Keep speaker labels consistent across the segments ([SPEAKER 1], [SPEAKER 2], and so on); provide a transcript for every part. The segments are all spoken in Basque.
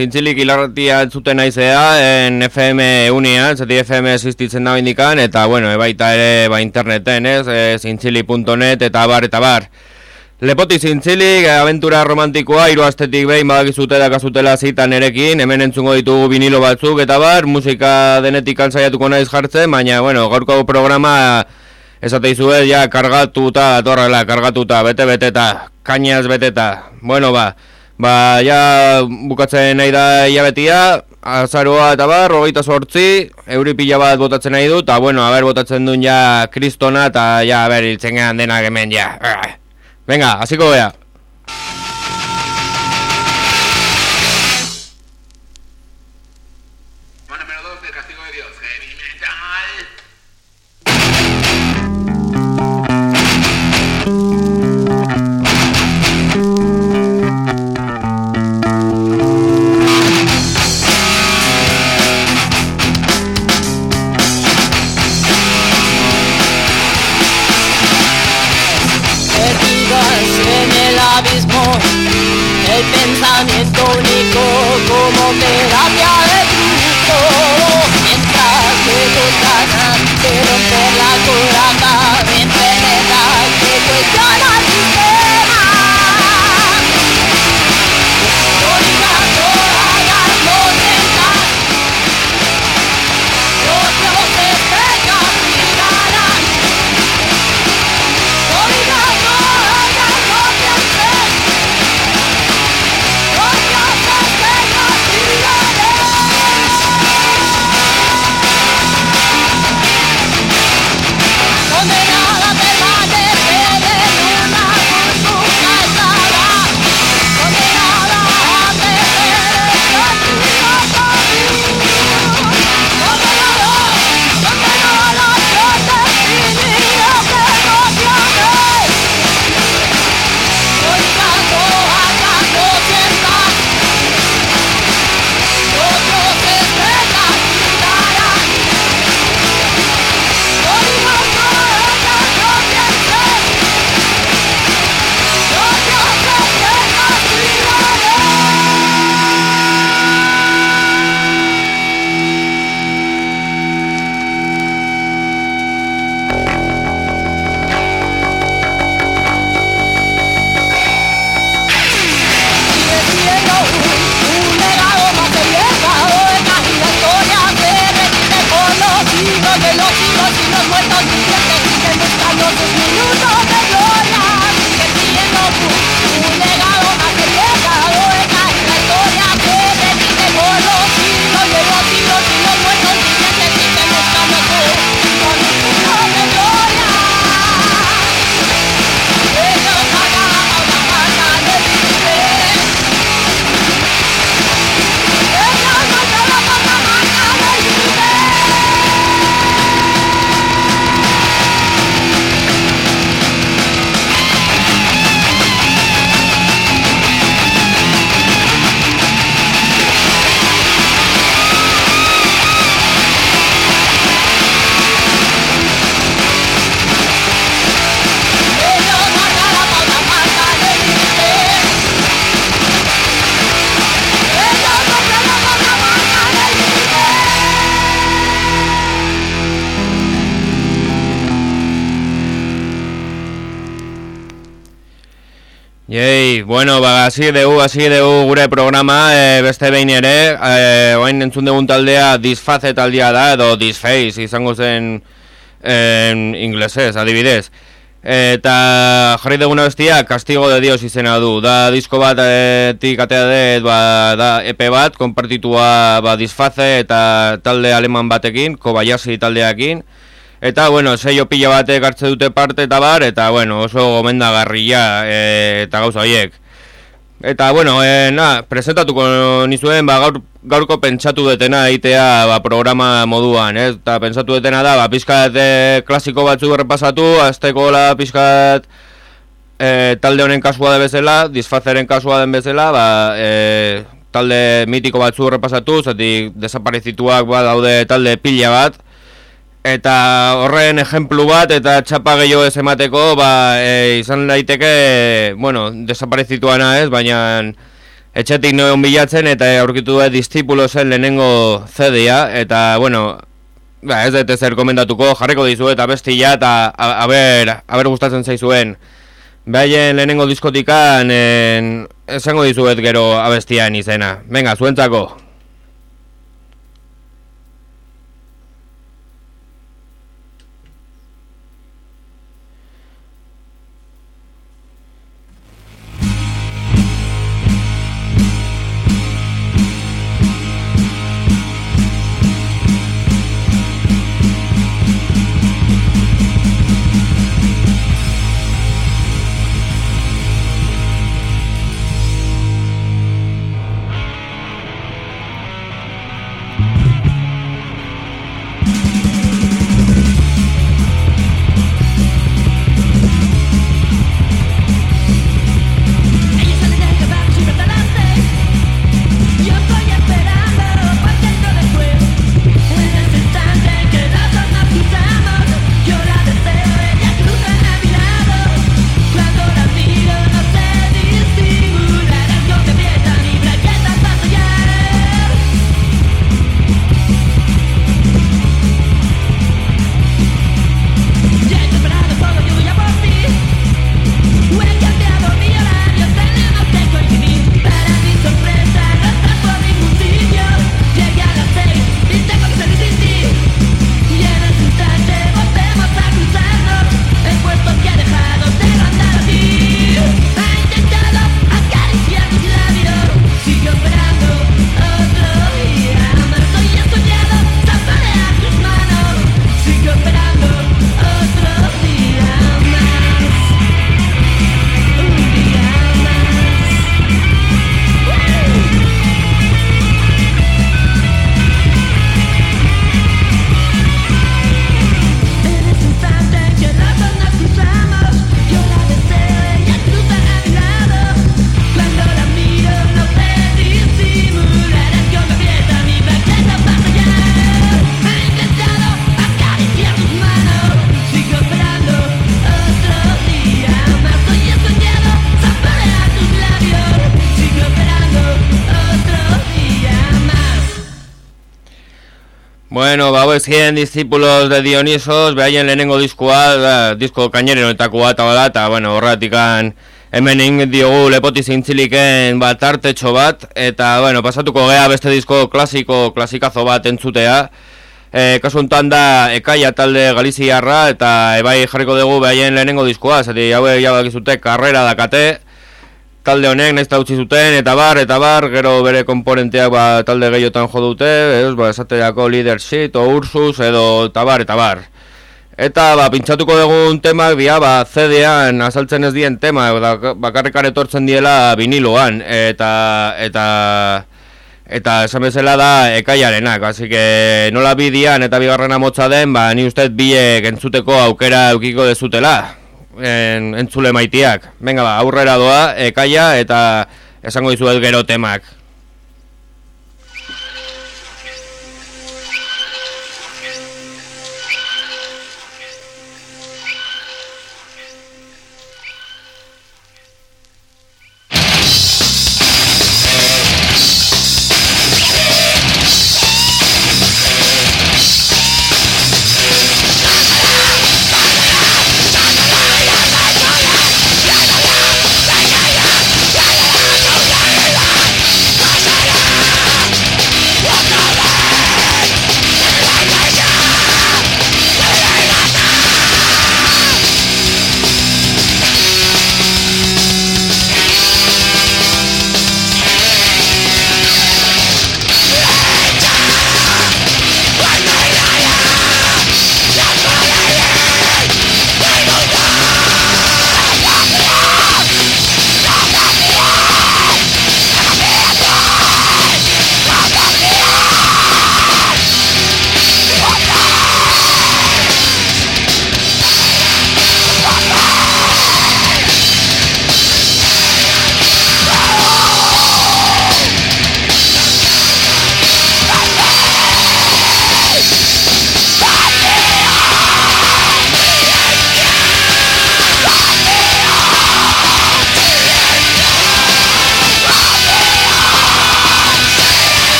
[SPEAKER 1] zintzilik hilarratia entzuten naizea, en FM unian, zati FM existitzen da indikan, eta bueno, ebaita ere ba interneten, ez, e, zintzili.net, eta bar, eta bar. Lepoti zintzilik, aventura romantikoa, hiru astetik behin badakizute dakazutela zitan erekin, hemen entzungo ditugu vinilo batzuk, eta bar, musika denetik kantzaiatuko naiz jartzen, baina, bueno, gaurko programa... Ezateizu ez, ja, kargatuta, datorrela, kargatuta, bete-beteta, kainaz beteta, bueno, ba, Ba, ja, bukatzen nahi da hilabetia, azaroa eta bar, rogeita sortzi, euri pila bat botatzen nahi du, eta bueno, haber botatzen duen ja kristona, eta ja, haber, hiltzen gehan denak hemen, ja. Venga, hasiko bea. Bai, bueno, ba, hasi ba, dugu, hasi dugu gure programa e, beste behin ere, eh, e, oain entzun dugun taldea disfaze taldea da, edo disface izango zen en, inglesez, adibidez.
[SPEAKER 2] Eta jarri duguna bestia, Castigo de Dios izena du. Da disko bat e, tikatea dut, ba, da EP bat, konpartitua ba, disfaze eta talde aleman batekin, Kobayashi taldeakin. Eta, bueno, seio pila batek hartze dute parte eta bar, eta, bueno, oso gomendagarria e, eta gauza horiek. Eta, bueno, e, na, presentatuko nizuen, ba, gaur, gaurko pentsatu detena egitea ba, programa moduan, ez? Eta pentsatu detena da, ba, pizkat e, klasiko batzu errepasatu, azteko la pizkat e, talde honen kasua de bezala, disfazeren kasua den bezala, ba, e, talde mitiko batzu errepasatu, zati desaparezituak ba, daude talde pila bat, Eta horren ejemplu bat eta txapa gehiago ez emateko, ba, e, izan daiteke, bueno, desaparezituana ez, baina etxetik noen bilatzen eta aurkitu da distipulo zen lehenengo zedia, eta, bueno, ba, ez dut ezer komendatuko, jarriko dizu eta bestia eta haber, haber gustatzen zaizuen. Behaien lehenengo diskotikan, en, esango dizuet gero abestian izena. Venga, zuentzako. Ezkien discípulos de Dionisos, behaien lehenengo diskoa, da, disko kaineren honetako bat, eta, eta, bueno, horratikan hemen diogu lepoti zintziliken bat artetxo bat, eta, bueno, pasatuko gea beste disko klasiko, klasikazo bat entzutea, e, kasu enten da, ekaia talde galiziarra, eta ebai jarriko dugu behaien lehenengo diskoa, zati, hau egia bakizute, karrera dakate, talde honek naizta utzi zuten eta bar eta bar gero bere komponenteak ba, talde gehiotan jo dute, ez ba esaterako leadership o Ursus edo tabar eta bar. Eta ba pintzatuko dugun tema bia ba CD-an azaltzen ez dien tema da bakarrik etortzen diela viniloan eta eta eta esan bezala da ekaiarenak, así que nola bidian eta bigarrena motza den, ba ni ustez biek entzuteko aukera eukiko dezutela en, entzule maitiak. Venga ba, aurrera doa, ekaia eta esango dizuet gero temak.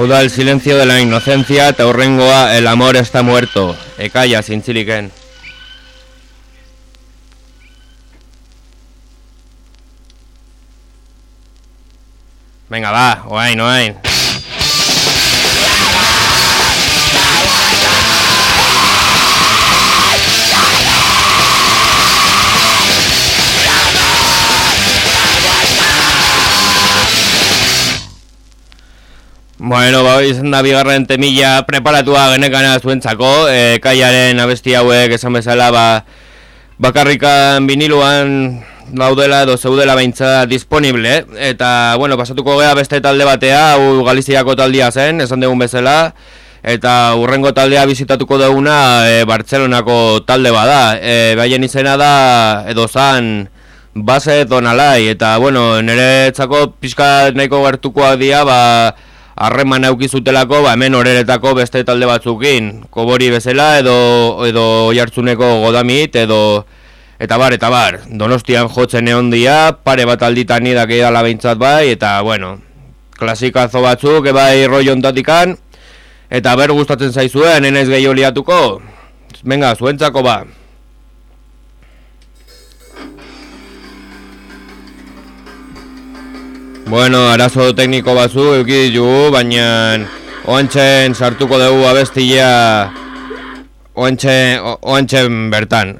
[SPEAKER 2] Hau da, el silencio de la inocencia, eta hurrengoa, el amor está muerto. Ekaia, zintziliken. Venga, va, oain, oain. Bueno, ba, izan da bigarren temilla preparatua genekana zuentzako, e, kaiaren abesti hauek esan bezala, ba, bakarrikan viniluan daudela edo zeudela beintza disponible, eta, bueno, pasatuko gea beste talde batea, hau Galiziako taldia zen, esan dugun bezala, eta urrengo taldea bizitatuko duguna e, Bartzelonako talde bada, e, behaien izena da, edo zan, base donalai, eta, bueno, nire txako pixka nahiko gertukoak dia, ba, harreman aukizutelako, ba, hemen horeretako beste talde batzukin, kobori bezala, edo, edo jartzuneko godamit, edo, eta bar, eta bar, donostian jotzen egon dia, pare bat alditan nidak edala behintzat bai, eta, bueno, klasikazo batzuk, ebai roi ondatikan, eta ber gustatzen zaizuen, enez gehiago liatuko, venga, zuentzako ba. Bueno, arazo tekniko batzu euki ditugu, baina oantxen sartuko dugu abestia oantxen, oantxen bertan.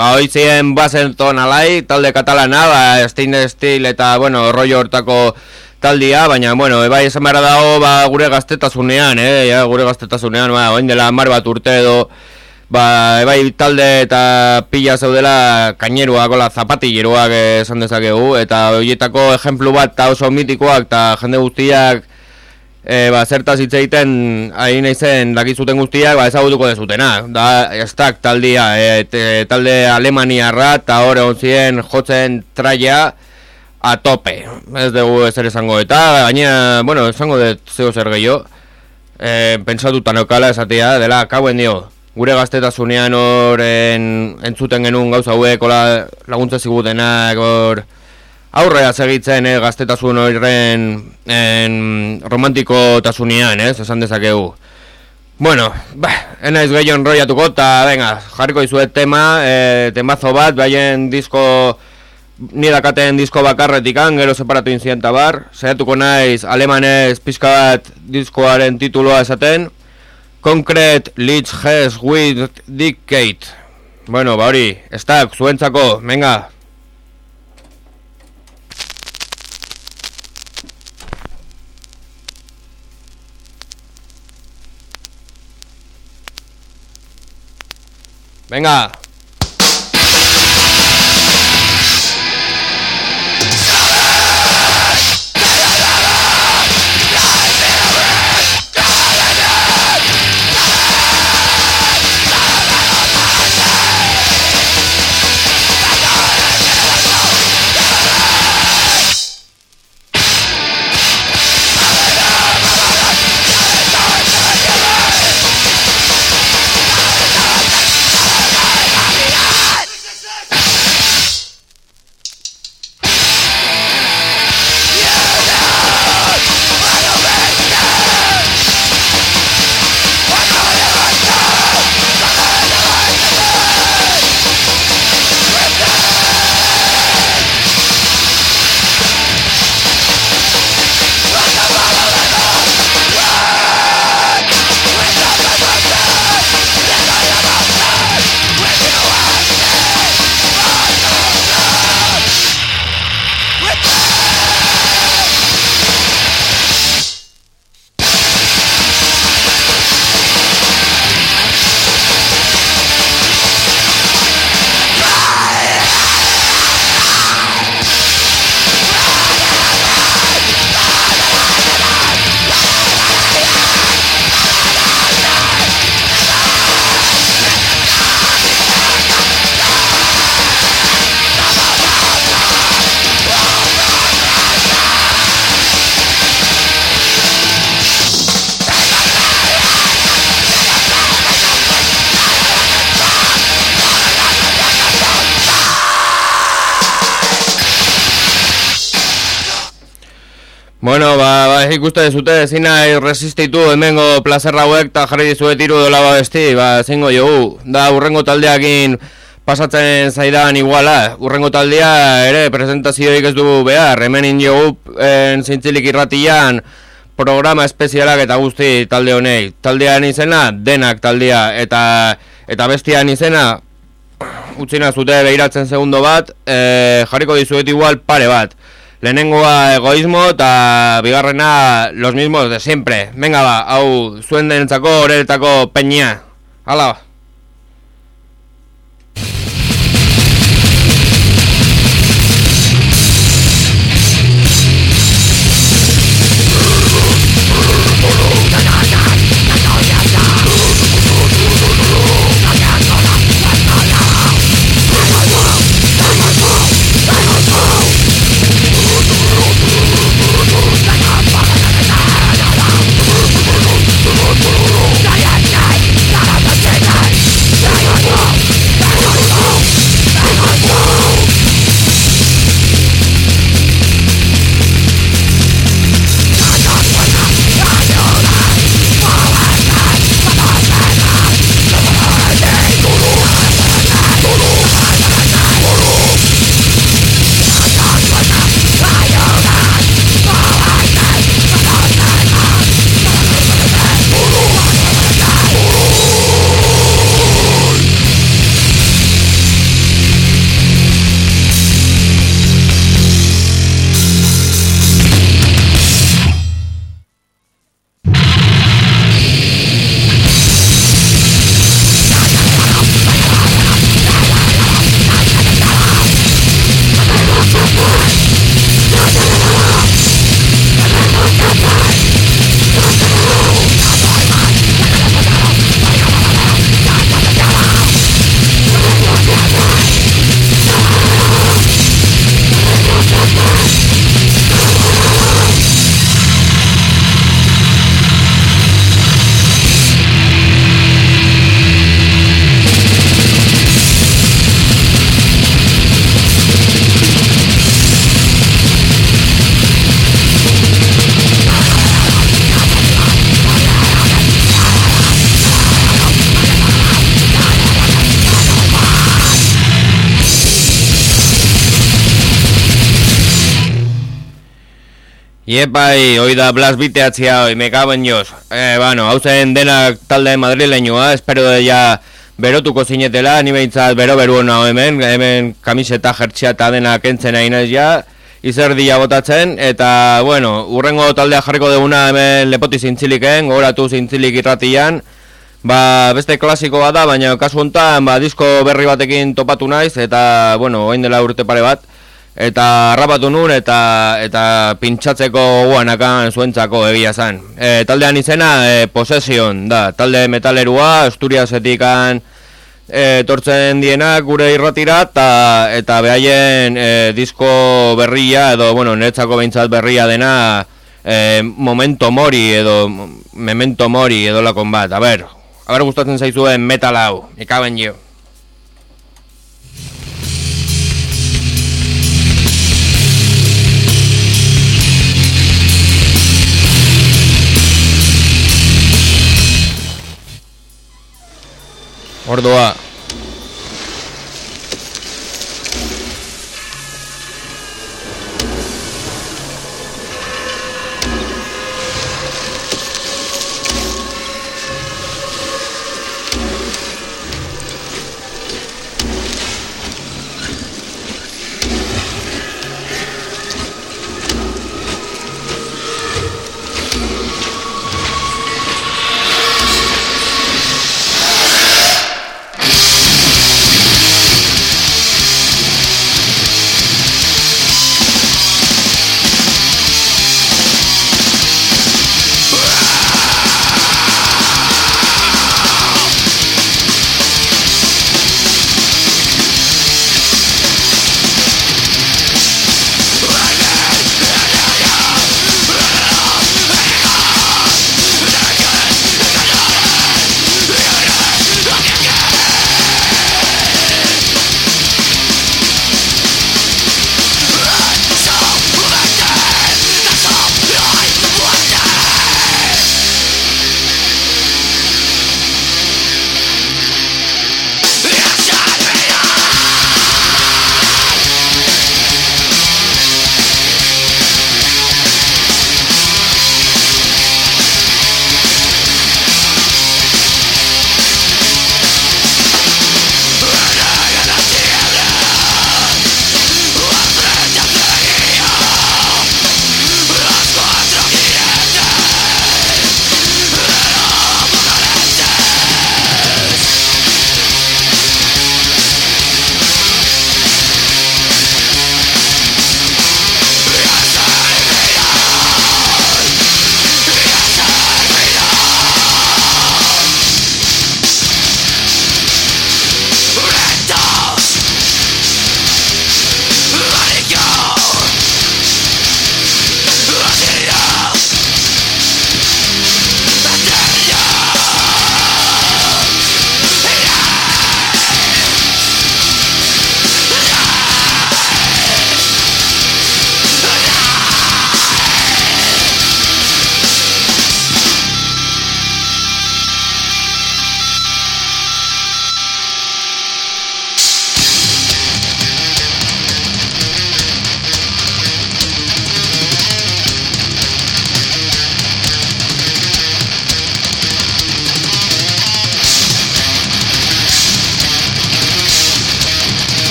[SPEAKER 2] Ba, hoizien bazenton alai, talde katalana, ba, Stein Steel eta, bueno, rollo hortako taldia, baina, bueno, ebai esan behar dago, ba, gure gaztetasunean, eh, ja, gure gaztetasunean, ba, oin dela mar bat urte edo, ba, ebai talde eta pila zaudela kaineruak, ola, zapatilleruak esan dezakegu, eta horietako ejemplu bat eta oso mitikoak, eta jende guztiak, e, ba, zertaz hitz egiten ari naizen dakizuten guztiak ba, ezagutuko dezutena. Da, estak taldia, e, talde Alemaniarra eta hor egon jotzen traia a tope. Ez dugu ezer esango eta, gaina, bueno, esango dut zeo zer gehiago. E, pentsatuta neukala esatea, dela, kauen dio, gure gaztetasunean hor en, entzuten genuen gauza hauek, laguntza zigutenak, hor aurrea segitzen eh, gaztetasun horren en, romantiko tasunean, ez, esan dezakegu. Bueno, ba, enaiz gehiago enroiatuko, eta venga, jarriko izuet tema, e, temazo bat, baien disko ni dakaten disko bakarretikan, gero separatu inzienta bar, saiatuko naiz alemanez pizka bat diskoaren tituloa esaten, Concrete Leeds Has with Dictate. Bueno, ba hori, estak, zuentzako, venga. Venga. Bueno, ba ikuste dezute ezin nahi resistitu hemengo plazerra hauek eta jarri dizuet tiru dola ba besti, ba, zingo jogu. Da, urrengo taldeakin pasatzen zaidan iguala, urrengo taldea ere presentazioik ez dugu behar, hemen indiogu zintzilik irratian programa espezialak eta guzti talde honei. Taldean izena, denak taldea, eta eta bestian izena, utzina zute behiratzen segundo bat, e, jarriko dizuet igual pare bat. Lehenengoa egoismo eta bigarrena los mismos de siempre. Venga ba, hau zuen denentzako horretako peña. Hala Iepai, hoi da Blas biteatzia hoi, me cago en Dios. Eh, bueno, hau zen denak talde madrileñoa, espero de ya berotuko zinetela, ni behintzat bero beru hona hemen, hemen kamiseta jertxea eta denak entzen nahi ja, izerdia botatzen, eta, bueno, urrengo taldea jarriko deguna hemen lepoti zintziliken, gogoratu zintzilik irratian, ba, beste klasikoa da, baina kasu honetan, ba, disko berri batekin topatu naiz, eta, bueno, oin dela urte pare bat, eta harrapatu nun eta eta pintsatzeko guanakan zuentzako egia zen. E, taldean izena e, Possession da, talde metalerua, Asturiasetikan e, tortzen dienak gure irratira eta, eta behaien e, disko berria edo, bueno, netzako behintzat berria dena e, Momento Mori edo Memento Mori edo lakon bat. A ber, a ber gustatzen zaizuen metal hau, ikaben jo. Ordoa.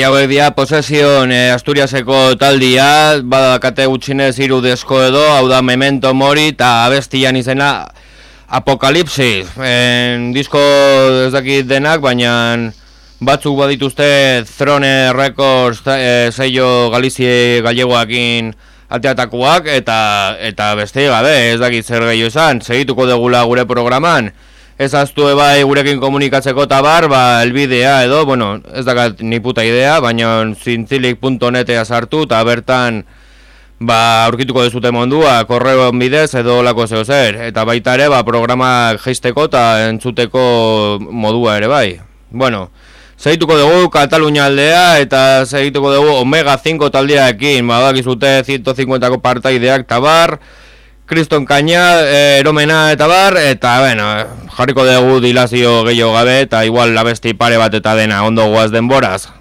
[SPEAKER 2] Hauek dia posesion e, Asturiaseko taldia, badakate gutxinez hiru desko edo, hau da Memento Mori eta abestian izena Apokalipsis. En, disko ez dakit denak, baina batzuk badituzte Throne Records e, sello Galizie gallegoakin ateatakoak eta eta beste gabe ez dakit zer gehiago esan, segituko degula gure programan ez aztu ebai gurekin komunikatzeko eta bar, ba, elbidea edo, bueno, ez dakat ni puta idea, baina zintzilik.netea sartu eta bertan ba, aurkituko dezute mondua, korreo bidez edo lako zeo zer, eta baita ere, ba, programa geisteko eta entzuteko modua ere bai. Bueno, Zeituko dugu Katalunia aldea eta zeituko dugu Omega 5 taldearekin, badakizute 150ko partaideak tabar, Kriston Kaina, eh, eromena eta bar, eta bueno, jarriko dugu dilazio gehiago gabe eta igual labesti pare bat eta dena ondo guaz denboraz.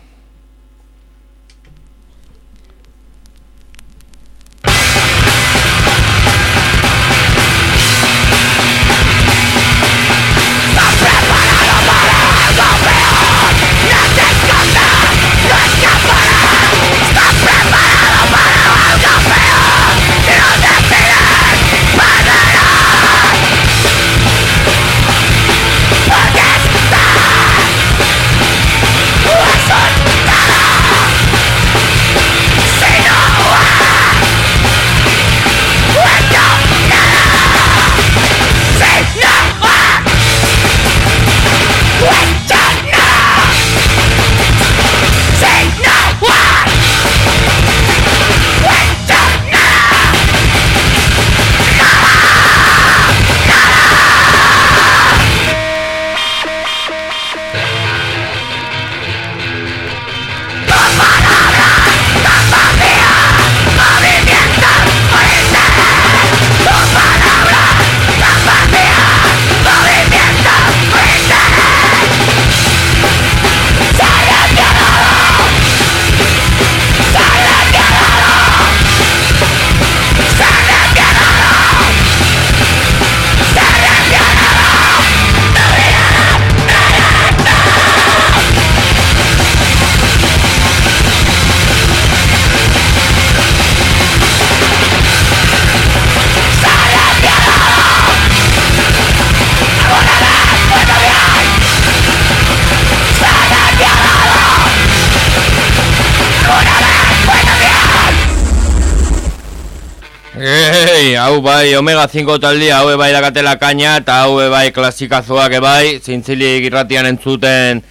[SPEAKER 2] Bai, Omega 5 taldia, hau bai dakatela kaina, eta hau bai klasikazoak bai, zintzilik irratian entzuten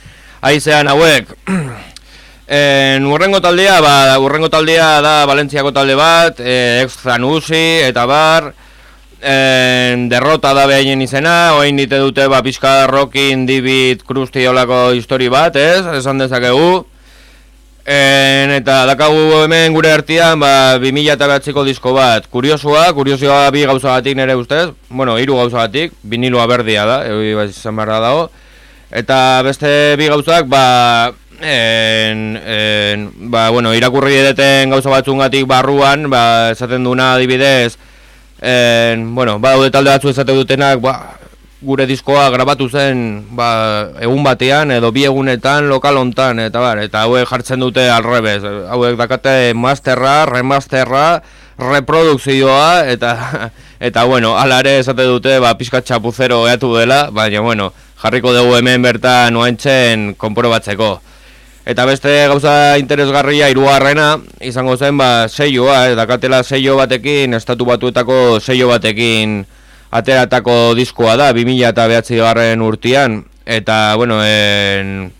[SPEAKER 2] aizean hauek. En urrengo taldea, ba, urrengo taldea da Valentziako talde bat, e, ex Zanusi, eta bar, en, derrota da behaien izena, oain dite dute, ba, pixka rockin, dibit, krusti olako histori bat, ez? Esan dezakegu. En, eta dakagu hemen gure artean ba, 2000 eta behatziko disko bat. Kuriosua, kuriosoa bi gauza batik nire ustez. Bueno, hiru gauza batik, vinilua berdia da, egi bat izan behar dago. Eta beste bi gauzak, ba, en, en, ba, bueno, irakurri edeten gauza batzungatik barruan ba, Esaten duna adibidez en, bueno, ba, talde batzu esate dutenak, ba, gure diskoa grabatu zen ba, egun batean edo bi egunetan lokal hontan eta bar, eta hauek jartzen dute alrebez. Hauek dakate masterra, remasterra, reprodukzioa eta eta bueno, hala ere esate dute ba pizka chapuzero eatu dela, baina bueno, jarriko dugu hemen bertan noaintzen konprobatzeko. Eta beste gauza interesgarria hirugarrena izango zen ba seioa, eh, dakatela seio batekin, estatu batuetako seio batekin ateratako diskoa da, 2000 eta behatzi garren urtian, eta, bueno, en,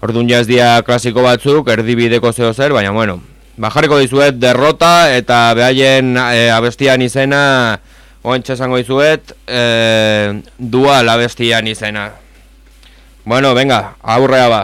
[SPEAKER 2] orduan jazdia klasiko batzuk, erdibideko zeo zer, baina, bueno, bajarriko dizuet derrota, eta behaien e, abestian izena, oentxe esango dizuet, e, dual abestian izena. Bueno, venga, aurrea ba.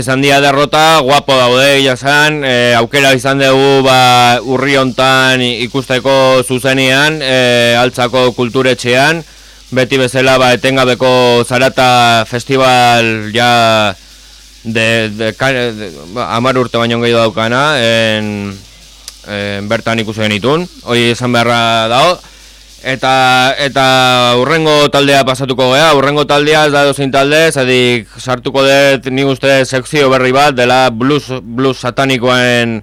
[SPEAKER 3] Izan dia derrota, guapo daude jasan, e, aukera izan dugu ba, urri hontan ikusteko zuzenean, e, altzako kulturetxean, beti bezala ba, etengabeko zarata festival ja de, de, de, de ba, amar urte baino gehi daukana, en, en, bertan ikusi genitun, hori esan beharra dago, Eta eta urrengo taldea pasatuko gea, urrengo taldea ez da dozin talde, zadik sartuko dut ni uste sekzio berri bat dela blues, blues satanikoen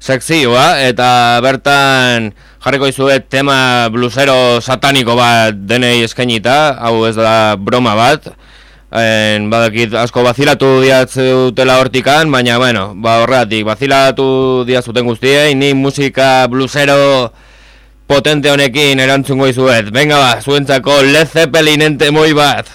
[SPEAKER 3] sekzioa, eta bertan jarriko izuet tema bluesero sataniko bat denei eskainita, hau ez da broma bat, en, badakit asko bazilatu diatzu dutela hortikan, baina bueno, ba horretik, bazilatu diatzuten guztiei, ni musika bluesero potente honekin erantzungo izuet. Venga ba, zuentzako Led Zeppelin ente moi bat.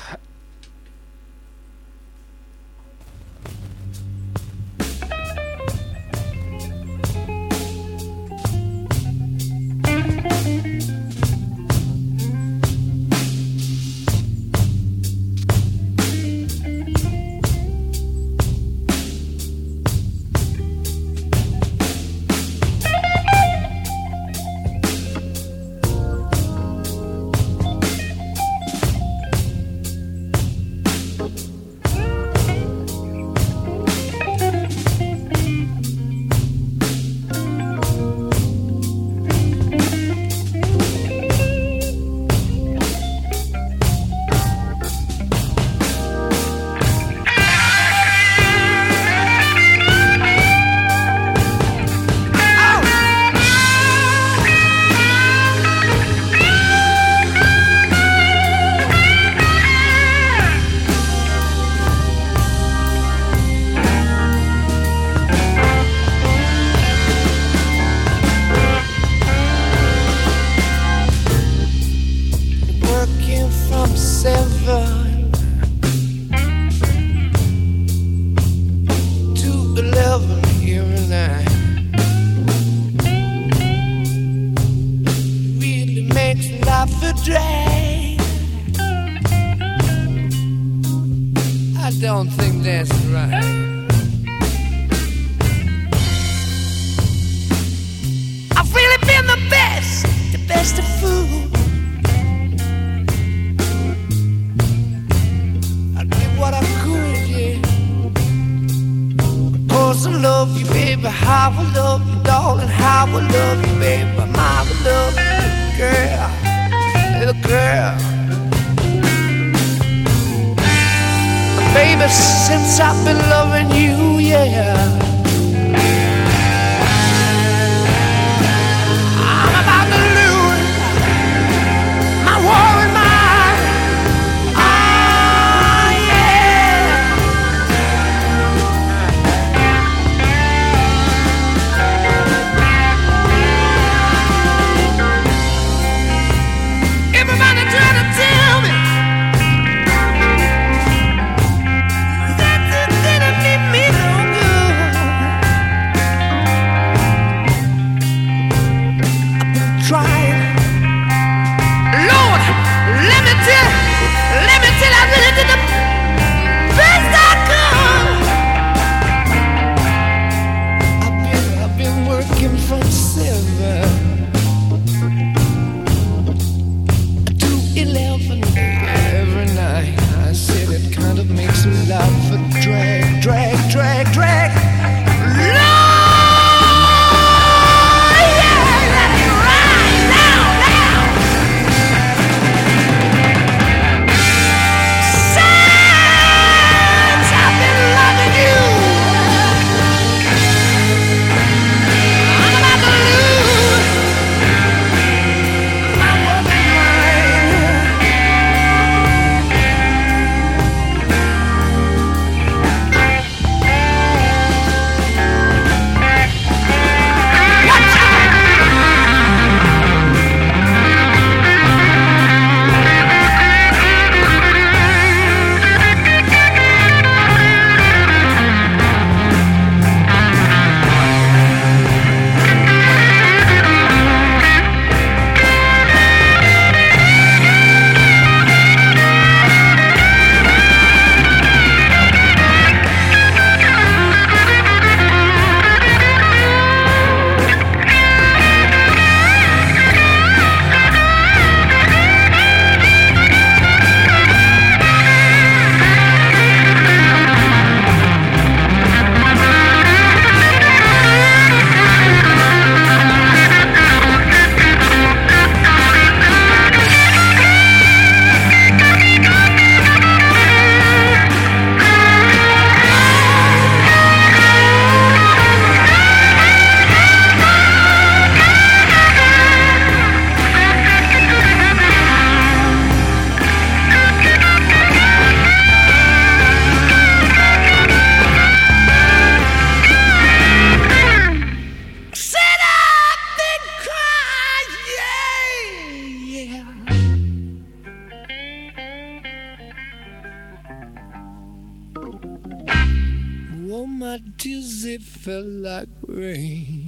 [SPEAKER 3] Rain.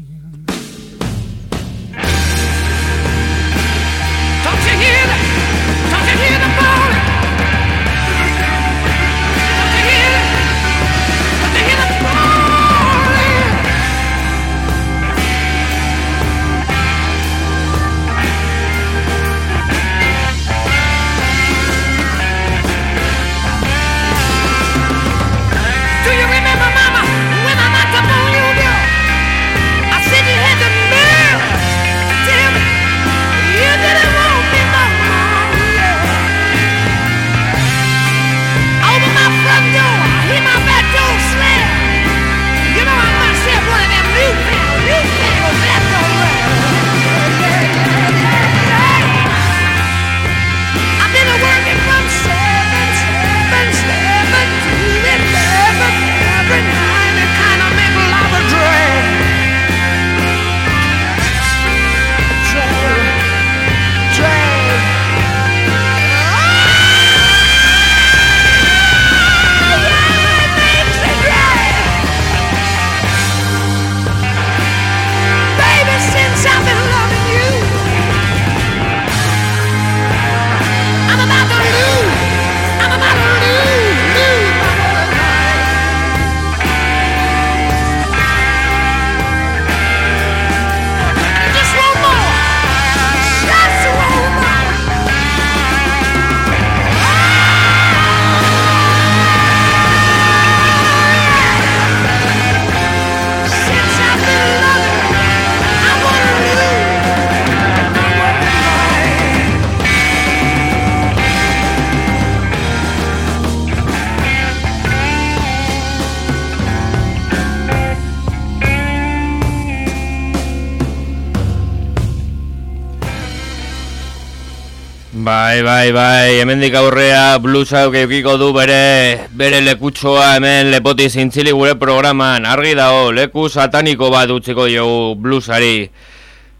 [SPEAKER 2] Bai, bai, bai, hemendik aurrea bluesa eukiko du bere, bere lekutsoa hemen lepoti zintzili gure programan. Argi dago, leku sataniko bat utziko diogu bluesari.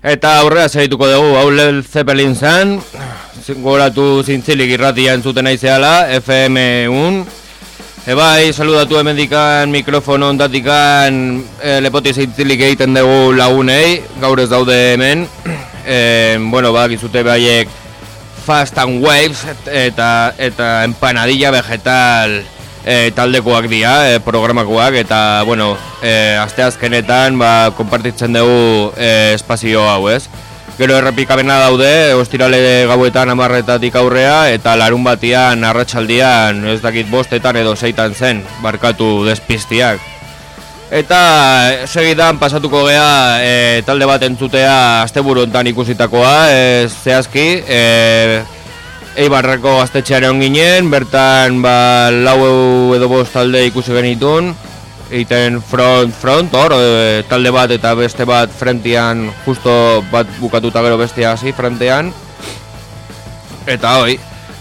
[SPEAKER 2] Eta aurrea zaituko dugu, hau Led Zeppelin zen, goratu zintzilik irratia entzuten aizeala, FM 1. Ebai, saludatu hemendikan mikrofono ondatikan e, lepoti zintzilik egiten dugu lagunei, gaur ez daude hemen. E, bueno, bakizute behaiek Fast and Waves eta eta empanadilla vegetal e, taldekoak dira, e, programakoak eta bueno, e, asteazkenetan ba konpartitzen dugu e, espazio hau, ez? Gero errepikabena daude, ostirale gauetan amarretatik aurrea eta larun batian arratsaldian ez dakit bostetan edo zeitan zen, barkatu despistiak. Eta segidan pasatuko gea e, talde bat entzutea asteburu hontan ikusitakoa, e, zehazki, e, Eibarreko gaztetxearen ginen, bertan ba, lau edo bost talde ikusi genitun, egiten front, front, hor, e, talde bat eta beste bat frentian, justo bat bukatuta gero bestia hasi frentean. Eta hoi,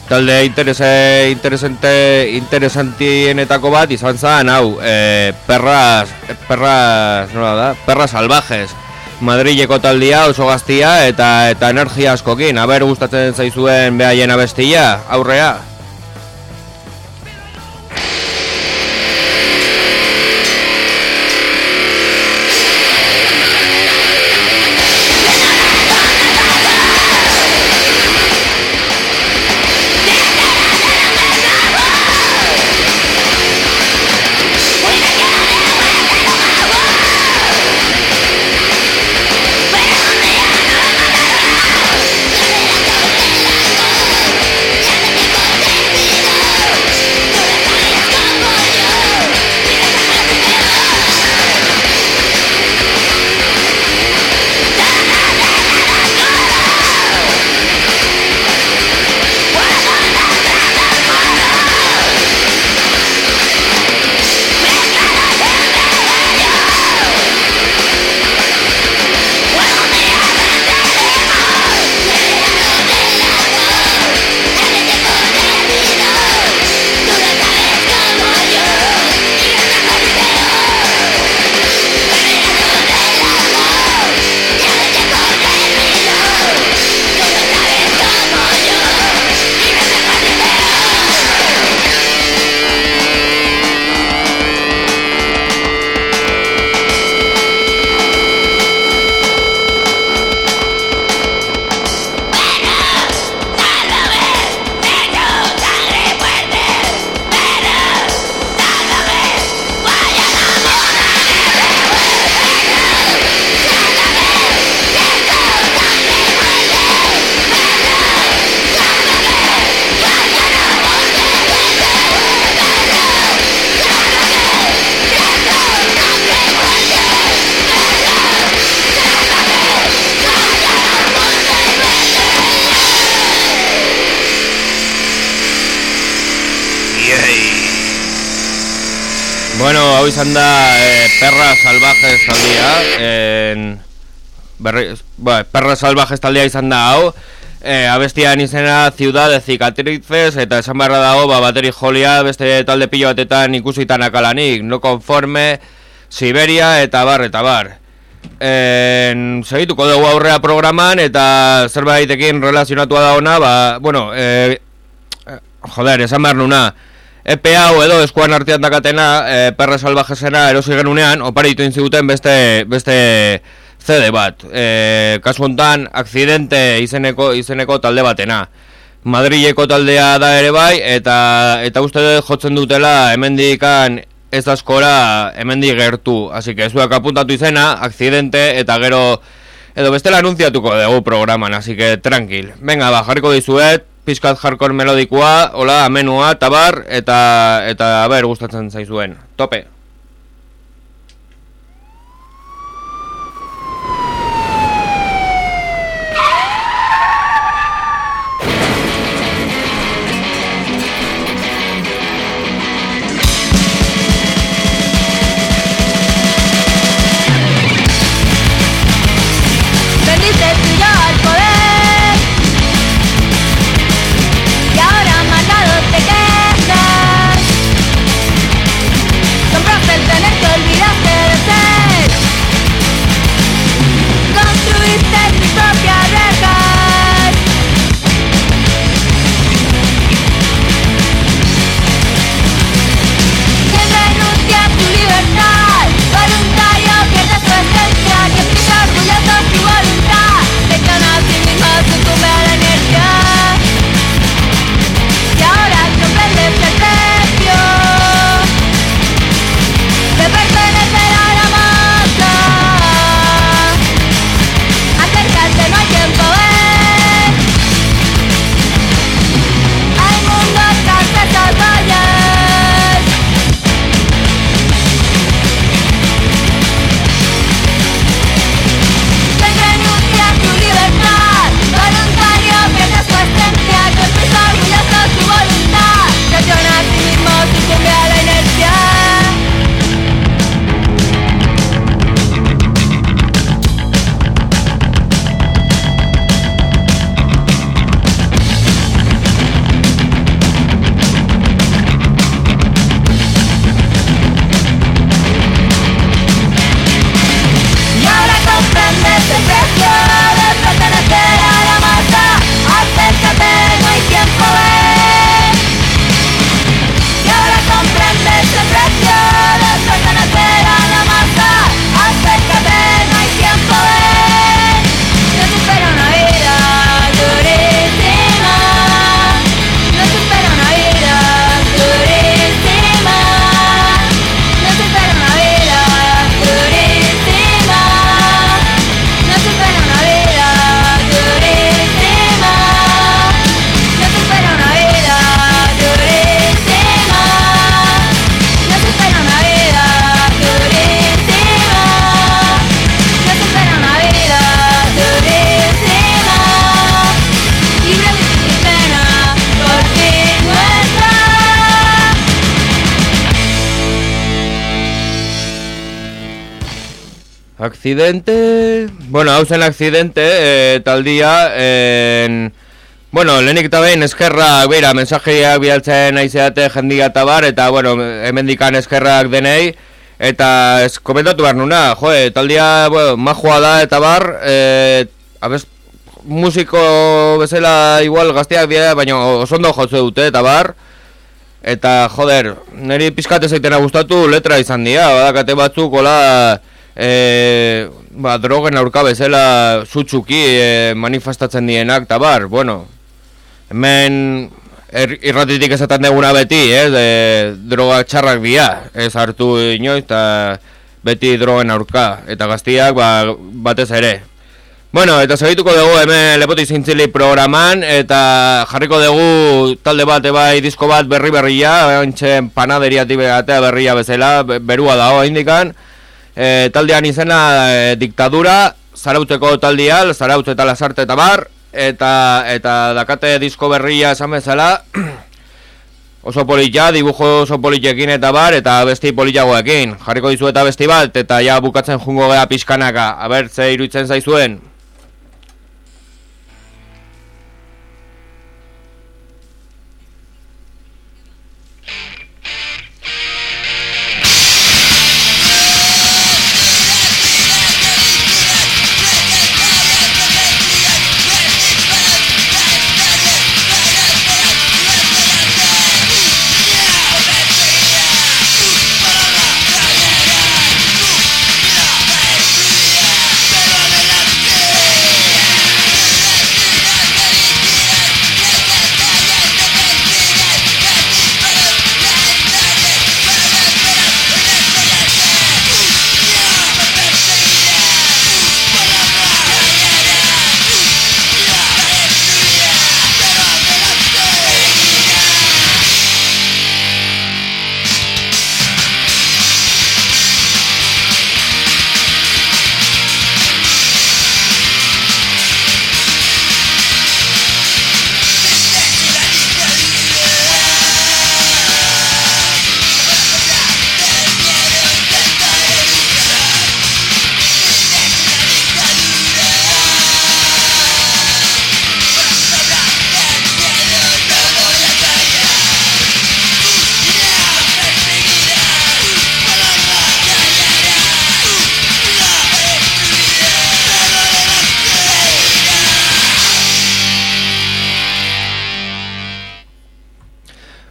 [SPEAKER 2] talde interese, interesante, interesantienetako bat izan zen, hau, e, perras, perras, nola da, perras salvajes. Madrileko taldia oso gaztia eta eta energia askokin. Aber gustatzen zaizuen behaien abestia, aurrea. Izan da eh, Perra Salvajes taldea en, ba, Perra Salvajes taldea izan da hau. Eh, Abestian izena Ciudad de Cicatrices Eta esan barra dago ba, bateri jolia Beste talde pilo batetan ikusitan akalanik No conforme, Siberia eta bar, eta bar. En, segituko dugu aurrea programan eta zerbaitekin relazionatua da ona, ba, bueno, e, joder, esan behar nuna, EPE hau edo eskuan artean dakatena, e, perra salvajesena erosi genunean, oparitu inziguten beste, beste CD bat. E, kasu hontan, akzidente izeneko, izeneko talde batena. Madrileko taldea da ere bai, eta eta uste jotzen dutela hemendikan ez askora hemendik gertu. Así que zuak apuntatu izena, akzidente, eta gero edo bestela anuntziatuko dugu programan, así que tranquil. Venga, ba, jarriko dizuet, pizkat hardcore melodikoa, hola, amenua, tabar, eta, eta, ber, gustatzen zaizuen. Tope! Accidente... Bueno, hau zen accidente, e, taldia, en... Bueno, lehenik eta behin eskerrak, bera, mensajeak bialtzen aizeate jendia eta bar, eta, bueno, hemendikan eskerrak denei, eta ez komentatu behar nuna, jo, e, taldia, bueno, majoa da eta bar, e, abez, musiko bezala igual gazteak dira, baina osondo jotze dute eta bar, Eta, joder, niri pizkate zaitena gustatu letra izan dira, badakate batzuk, hola, e, ba, drogen aurka bezala zutsuki e, manifestatzen dienak, eta bar, bueno, hemen er, irratitik esaten deguna beti, ez, e, droga txarrak dira, ez hartu inoiz, eta beti drogen aurka, eta gaztiak, ba, batez ere. Bueno, eta segituko dugu hemen lepoti zintzili programan, eta jarriko dugu talde bat ebai disko bat berri berria, ontsen panaderiatik atea berria bezala, be- berua dago indikan. E, taldean izena e, diktadura, zarauteko taldia, zarautze eta lasarte eta bar, eta, eta dakate disko berria esan bezala, oso polita, dibujo oso politekin eta bar, eta besti politagoekin. Jarriko dizu eta besti bat, eta ja bukatzen jungo gea pixkanaka. Aber, ze iruditzen zaizuen?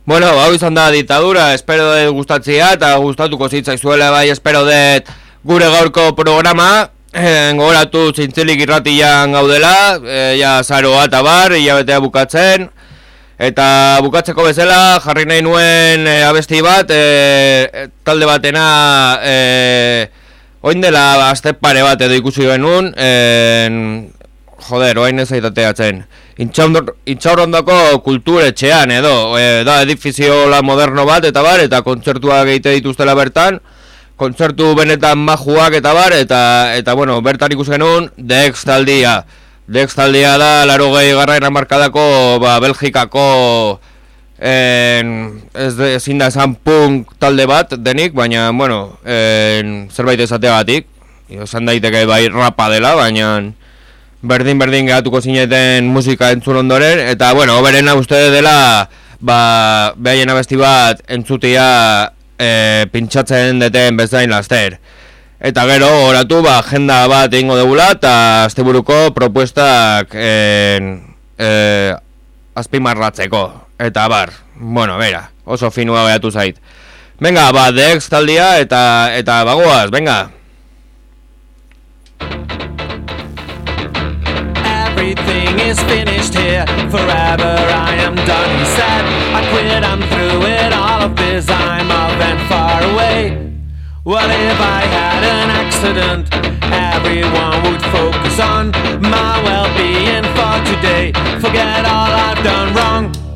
[SPEAKER 2] Bueno, hau izan da ditadura, espero dut gustatzea eta gustatuko zitzaizuela bai, espero dut gure gaurko programa, eh, gogoratu zintzilik irratian gaudela, eh, ja zaroa eta bar, hilabetea bukatzen, eta bukatzeko bezala jarri nahi nuen eh, abesti bat, eh, talde batena, eh, oin dela azte pare bat edo ikusi genuen, eh, joder, oain ez aitateatzen. Intxaurondoko kulturetxean edo, e, da edifizio la moderno bat eta bar, eta kontzertuak egite dituztela bertan, kontzertu benetan majuak eta bar, eta, eta bueno, bertan ikus genuen, Dex taldia. Dex taldia da, laro gehi garra markadako, ba, Belgikako, en, ez de, ezin da esan punk talde bat denik, baina, bueno, en, zerbait esateagatik, esan daiteke bai rapa dela, baina berdin-berdin gehatuko zineten musika entzun ondoren, eta, bueno, oberena uste dela, ba, behaien abesti bat entzutia e, pintxatzen deten bezain laster. Eta gero, oratu, ba, agenda bat egingo degula, eta asteburuko propuestak en, e, azpimarratzeko. Eta bar, bueno, bera, oso finua behatu zait. Venga, ba, Dex taldia, eta, eta bagoaz, venga.
[SPEAKER 3] Everything is finished here. Forever I am done, he said. I quit, I'm through it. All of this, I'm up and far away. What if I had an accident? Everyone would focus on my well being for today. Forget all I've done wrong.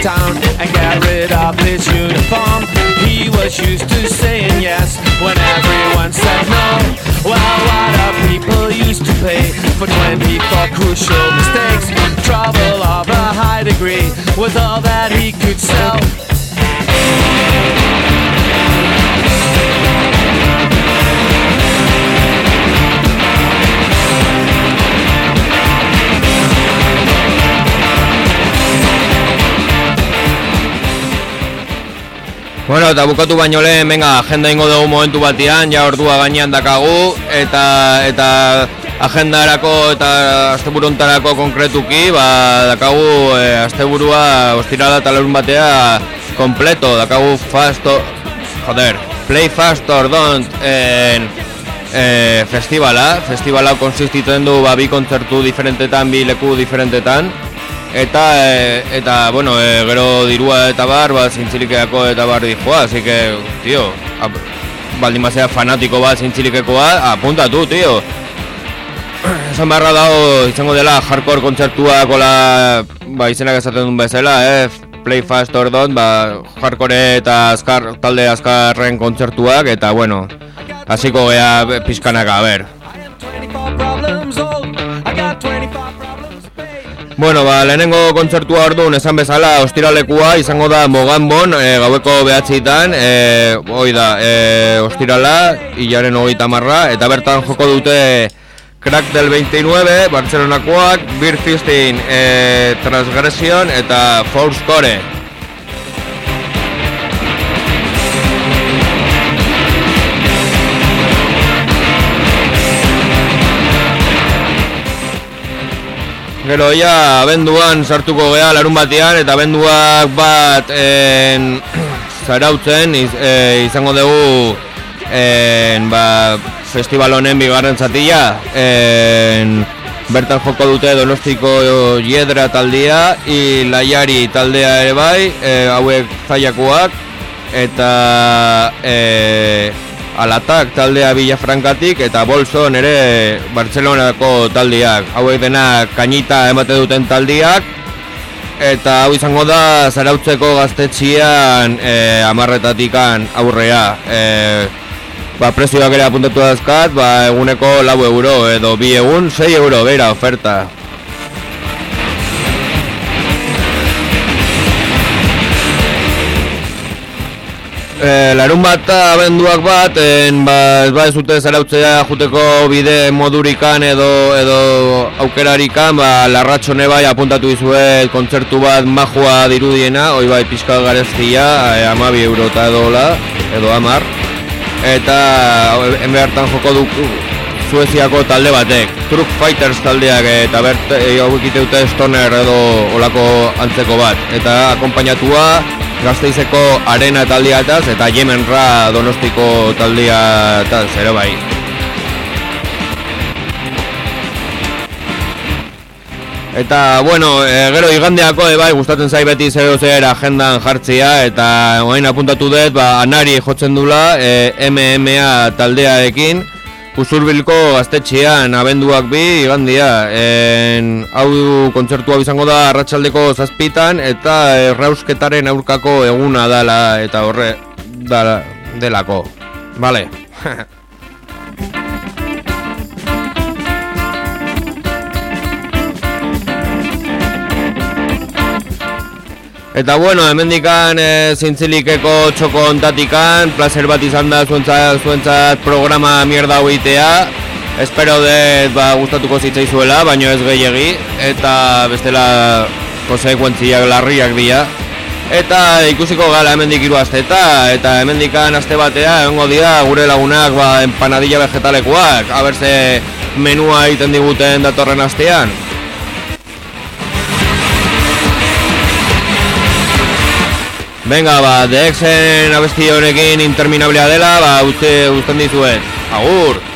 [SPEAKER 4] Town and get rid of his uniform. He was used to saying yes when everyone said no. Well, what are people used to pay for 24 crucial mistakes? Trouble of a high degree was all that he could sell.
[SPEAKER 2] Bueno, eta bukatu baino lehen, venga, agenda ingo dugu momentu batean, ja ordua gainean dakagu, eta eta agendarako eta asteburuntarako konkretuki, ba, dakagu e, asteburua ostirala eta lerun batea kompleto, dakagu fast, o- joder, play fast or don't en, e, festivala, festivala konsistitzen du ba, bi kontzertu diferentetan, bi leku diferentetan, Eta, e, eta, bueno, e, gero dirua eta bar, ba, zintzilikeako eta bar dijoa, así que, tío, ap, baldin bazea fanatiko bat zintzilikekoa, apuntatu, tío. Esan beharra dago, izango dela, hardcore kontzertua kola, ba, izenak esaten duen bezala, eh? Play Fast or Don't, ba, hardcore eta azkar, talde azkarren kontzertuak, eta, bueno, hasiko gea pixkanaka, a ber. Bueno, ba, lehenengo kontzertua orduan esan bezala ostiralekua izango da Moganbon e, gaueko behatzitan, e, hoi da, e, ostirala, hilaren hogeita marra, eta bertan joko dute Crack del 29, Bartzelonakoak, Beer Fisting, e, Transgression eta Force Core. Gero ja abenduan sartuko gea larun batean eta abenduak bat en, zarautzen iz, e, izango dugu en, ba, festival honen bigarren zatia en, bertan joko dute donostiko jedra taldea i laiari taldea ere bai e, hauek zaiakoak eta e, alatak taldea Villafrancatik eta Bolson ere Bartzelonako taldeak hauek dena kainita emate duten taldeak eta hau izango da zarautzeko gaztetxian e, amarretatikan aurrea. E, ba, prezioak ere apuntatu dazkat ba, eguneko lau euro edo bi egun 6 euro bera oferta E, larun bat abenduak bat, en, ba, ez ba ez dute zarautzea juteko bide modurikan edo, edo aukerarikan, ba, larratxone bai apuntatu dizuet kontzertu bat majua dirudiena, hoi bai pixka gareztia, e, amabi euro eta edo hola, edo amar. Eta enbe hartan joko du Sueziako talde batek, Truck Fighters taldeak eta bert e, hauek ite dute stoner edo olako antzeko bat. Eta akonpainatua Gazteizeko arena taldeataz eta Yemenra donostiko taldeataz ere bai. Eta, bueno, e, gero igandeako e, bai, gustatzen zai beti zeo zer agendan jartzea eta orain apuntatu dut, ba, anari jotzen dula e, MMA taldearekin Usurbilko gaztetxean abenduak bi igandia en, hau kontzertu hau izango da arratsaldeko zazpitan eta errausketaren aurkako eguna dala eta horre dala, delako. Vale Eta bueno, hemendikan e, zintzilikeko txoko ontatikan, placer bat izan da zuentzat, zuentzat programa mierda hoitea. Espero dut ba, gustatuko zitzaizuela, baino ez gehiegi, eta bestela konsekuentziak larriak dira. Eta ikusiko gala hemendik hiru asteta, eta hemendikan aste batea egongo dira gure lagunak ba, empanadilla vegetalekoak, a ber ze menua egiten diguten datorren astean. Venga, ba, The Exen abesti honekin interminablea dela, ba, uste, usten dizuet. Agur!